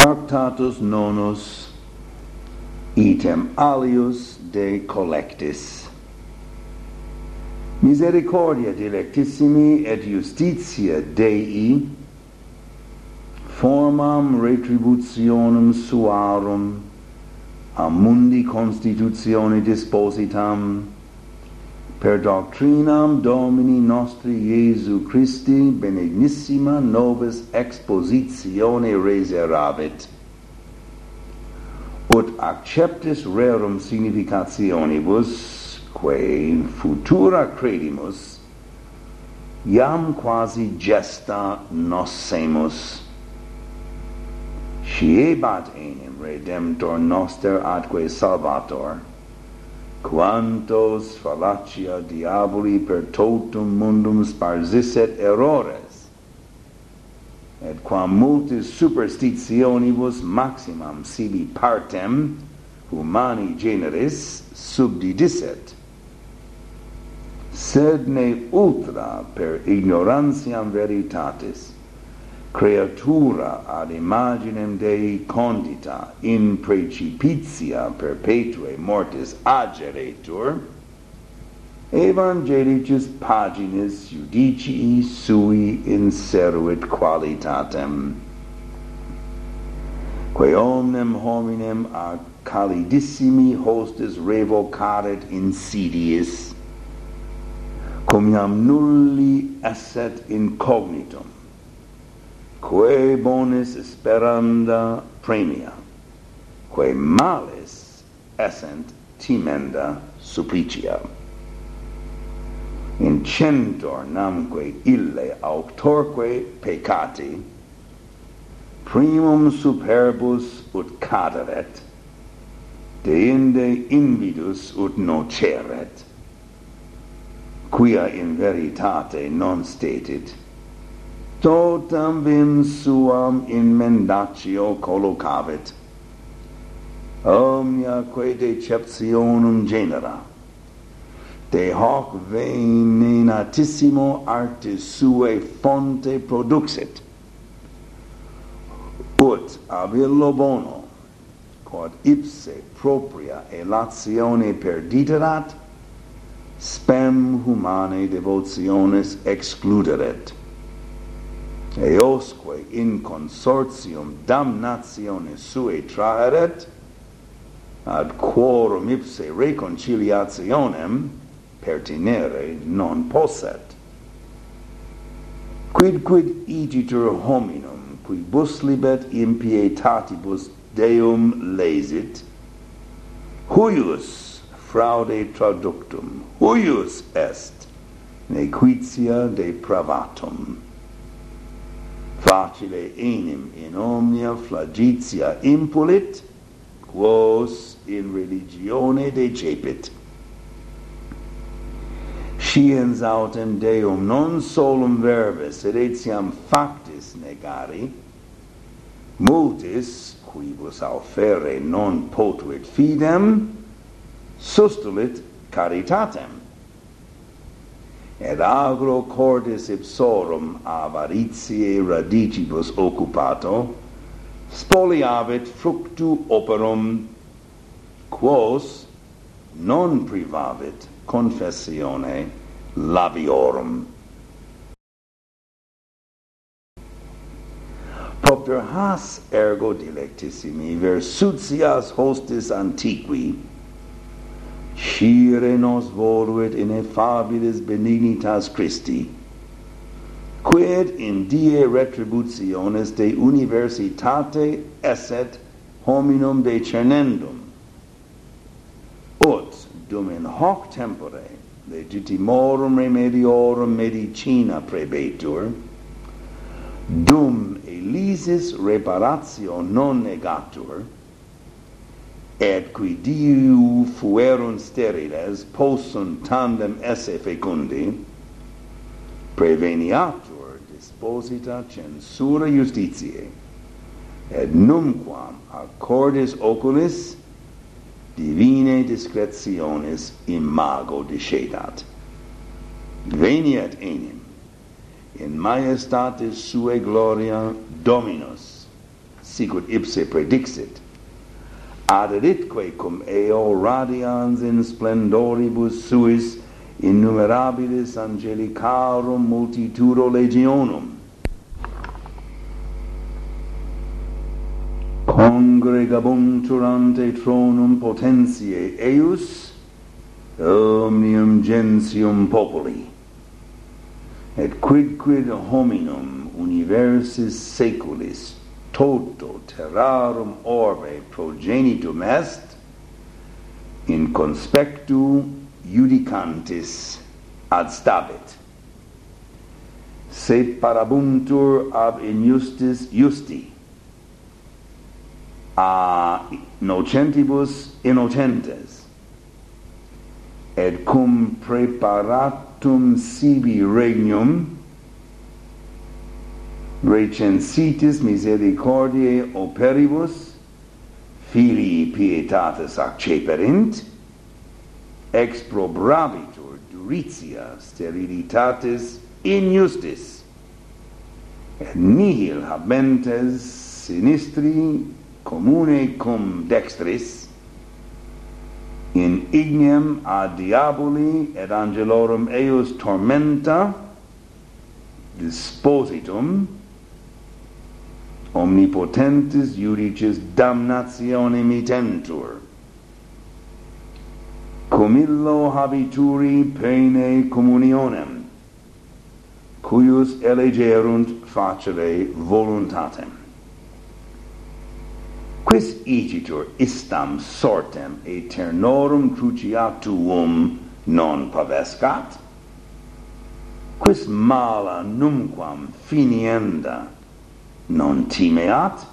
Tractatus nonus item alius de collectis. Misericordia dilectissimi et justitia Dei formam retributionem suarum a mundi constitutione dispositam per doctrinam Domini nostri Iesu Christi benignissima nobis expositione reseravit ut acceptis rerum significationibus quae futura credimus iam quasi gesta nossemus sciebat enim redemptor noster atque salvator quantos fallacia diaboli per totum mundum sparsisset errores, et quam multis superstitionibus maximam sibi partem humani generis subdidisset, sed ne ultra per ignorantiam veritatis, creatura ad imaginem Dei condita in precipitia perpetue mortis ageretur, evangelicis paginis judicii sui inseruit qualitatem, quae omnem hominem a calidissimi hostis revocaret insidiis, cum iam nulli esset incognitum, quae bonis speranda premia, quae malis essent timenda supplicia. Incentor namque ille auctorque peccati, primum superbus ut cadavet, deinde invidus ut noceret, quia in veritate non statet totam vim suam in mendacio collocavit. Omnia quae deceptionum genera, de hoc venenatissimo artis suae fonte produxit, ut avillo bono, quod ipse propria elatione perditerat, spem humane devotiones excluderet eosque in consortium damnatione suae traeret, ad quorum ipse reconciliationem pertinere non posset. Quid quid igitur hominum, qui bus libet impietatibus Deum lesit, huius fraude traductum, huius est nequitia depravatum facile enim in omnia flagitia impulit, quos in religione decepit. Sciens autem Deum non solum verbis, et etiam factis negari, multis, quibus aufere non potuit fidem, sustulit caritatem et agro cordis ipsorum avaritiae radicibus occupato, spoliavit fructu operum, quos non privavit confessione labiorum. Propter has ergo dilectissimi versutias hostis antiqui, scire nos voluit in effabilis benignitas Christi, quid in die retributiones de universitate esset hominum decernendum. Ut, dum in hoc tempore, legitimorum remediorum medicina prebetur, dum elisis reparatio non negatur, et qui diu fuerunt steriles possunt tandem esse fecundi preveniatur disposita censura justitiae et numquam accordis oculis divine discretionis imago discedat veniat enim in majestatis suae gloria dominus sicut ipse predixit aderitque cum eo radians in splendoribus suis innumerabilis angelicarum multitudo legionum. Congregabuntur ante tronum potentiae eius omnium gentium populi. Et quidquid hominum universis saeculis toto terrarum orbe progenitum est in conspectu judicantis ad stabit se parabuntur ab injustis justi a nocentibus innocentes et cum preparatum sibi regnum recensitis misericordiae operibus filii pietatis acceperint exprobrabitur duritia sterilitatis injustis. Et nihil habentes sinistri commune cum dextris in ignem ad diaboli et angelorum eius tormenta dispositum omnipotentis judices damnatione mitentur cum illo habituri pene communionem cuius elegerunt facere voluntatem. Quis igitur istam sortem aeternorum cruciatuum non pavescat? Quis mala numquam finienda non timeat,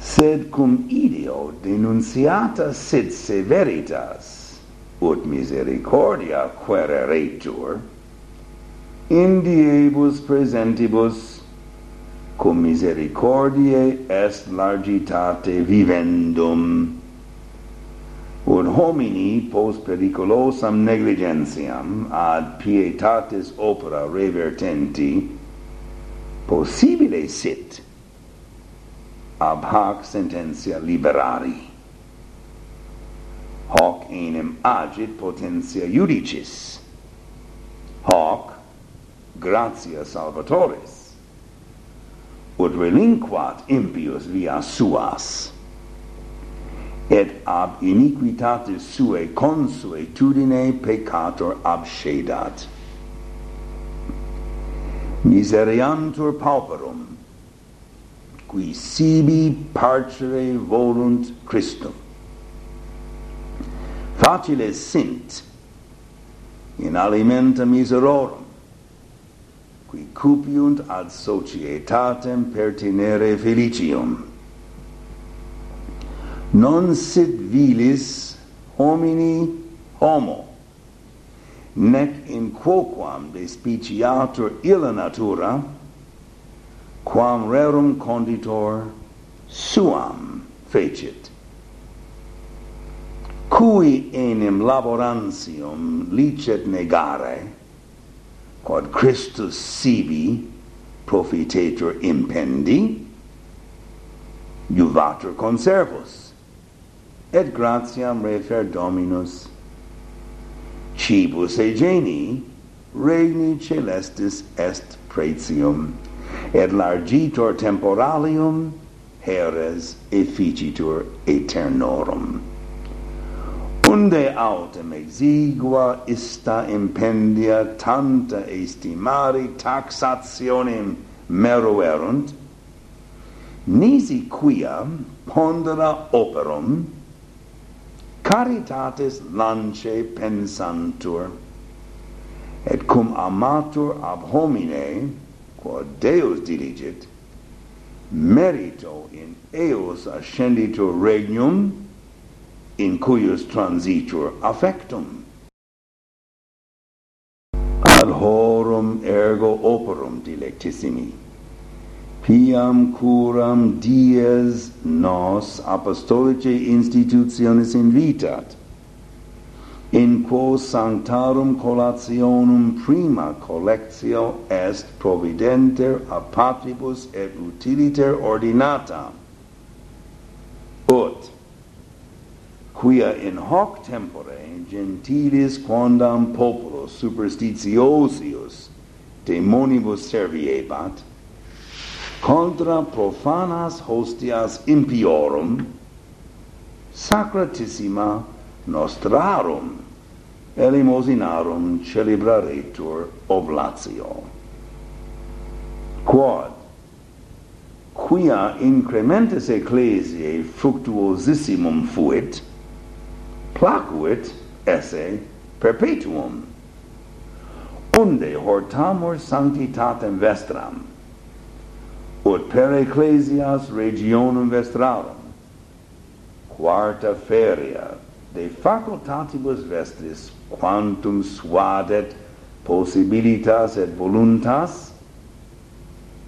sed cum ideo denunciata sed severitas, ut misericordia quereretur, in diebus presentibus, cum misericordiae est largitate vivendum, ut homini post periculosam negligentiam ad pietatis opera revertenti, possibile sit. Ab hac sententia liberari. Hoc enim agit potentia judicis. Hoc gratia salvatoris. Ut relinquat impius via suas. Et ab iniquitatis suae consuetudine peccator abscedat miseriantur pauperum, qui sibi parcere volunt Christum. Faciles sint in alimenta miserorum, qui cupiunt ad societatem pertinere felicium. Non sit vilis homini homo, nec in quoquam de speciatur illa natura quam rerum conditor suam fecit. Cui enim laborantium licet negare quod Christus sibi profitetur impendi juvatur conservus et gratiam refer dominus Cibus egeni regni celestis est pretium, et largitor temporalium heres efficitur aeternorum. Unde autem exigua ista impendia tanta estimari taxationem meruerunt, nisi quia pondera operum caritatis lance pensantur et cum amatur ab homine quod Deus diligit merito in eos ascenditur regnum in cuius transitur affectum. Ad horum ergo operum dilectissimi. Piam curam dies nos apostolicae institutionis invitat, in quo sanctarum collationum prima collectio est providenter a patribus et utiliter ordinata. Ut. Quia in hoc tempore gentilis quondam populo superstitiosius demonibus serviebat contra profanas hostias impiorum sacratissima nostrarum elemosinarum celebraretur oblatio. Quod quia incrementis ecclesiae fructuosissimum fuit placuit esse perpetuum. Unde hortamur sanctitatem vestram per ecclesias regionum vestrarum. Quarta feria de facultatibus vestris quantum suadet possibilitas et voluntas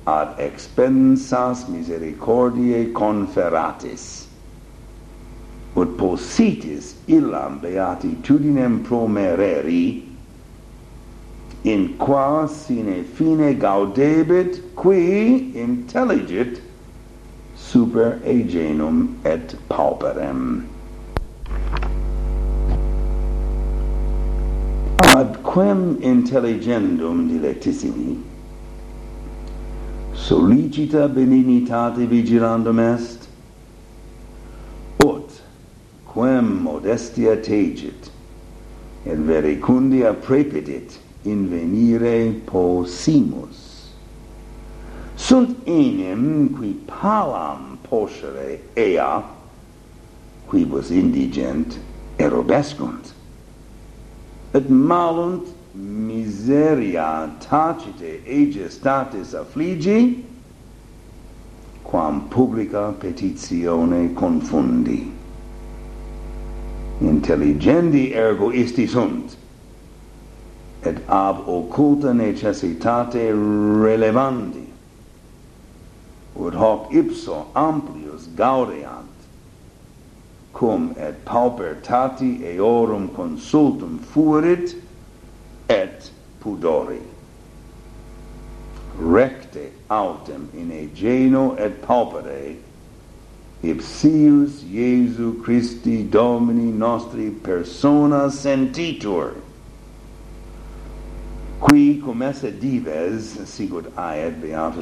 ad expensas misericordiae conferatis. Ut possitis illam beatitudinem promereri in qua sine fine gaudebit qui intelligit super agenum et pauperem. Ad quem intelligendum dilectissimi solicita benignitate vigilando est ut quem modestia tegit et verecundia prepidit invenire possimus. Sunt enim qui palam poscere ea, quibus indigent, erobescunt, et malunt miseria tacite ege statis affligi, quam publica petitione confundi. Intelligendi ergo isti sunt, et ab occulta necessitate relevandi. Ut hoc ipso amplius gaudeant cum et paupertati eorum consultum fuerit et pudori. Recte autem in geno et paupere ipsius Iesu Christi Domini nostri persona sentitur qui cum esse dives sigut aed beatus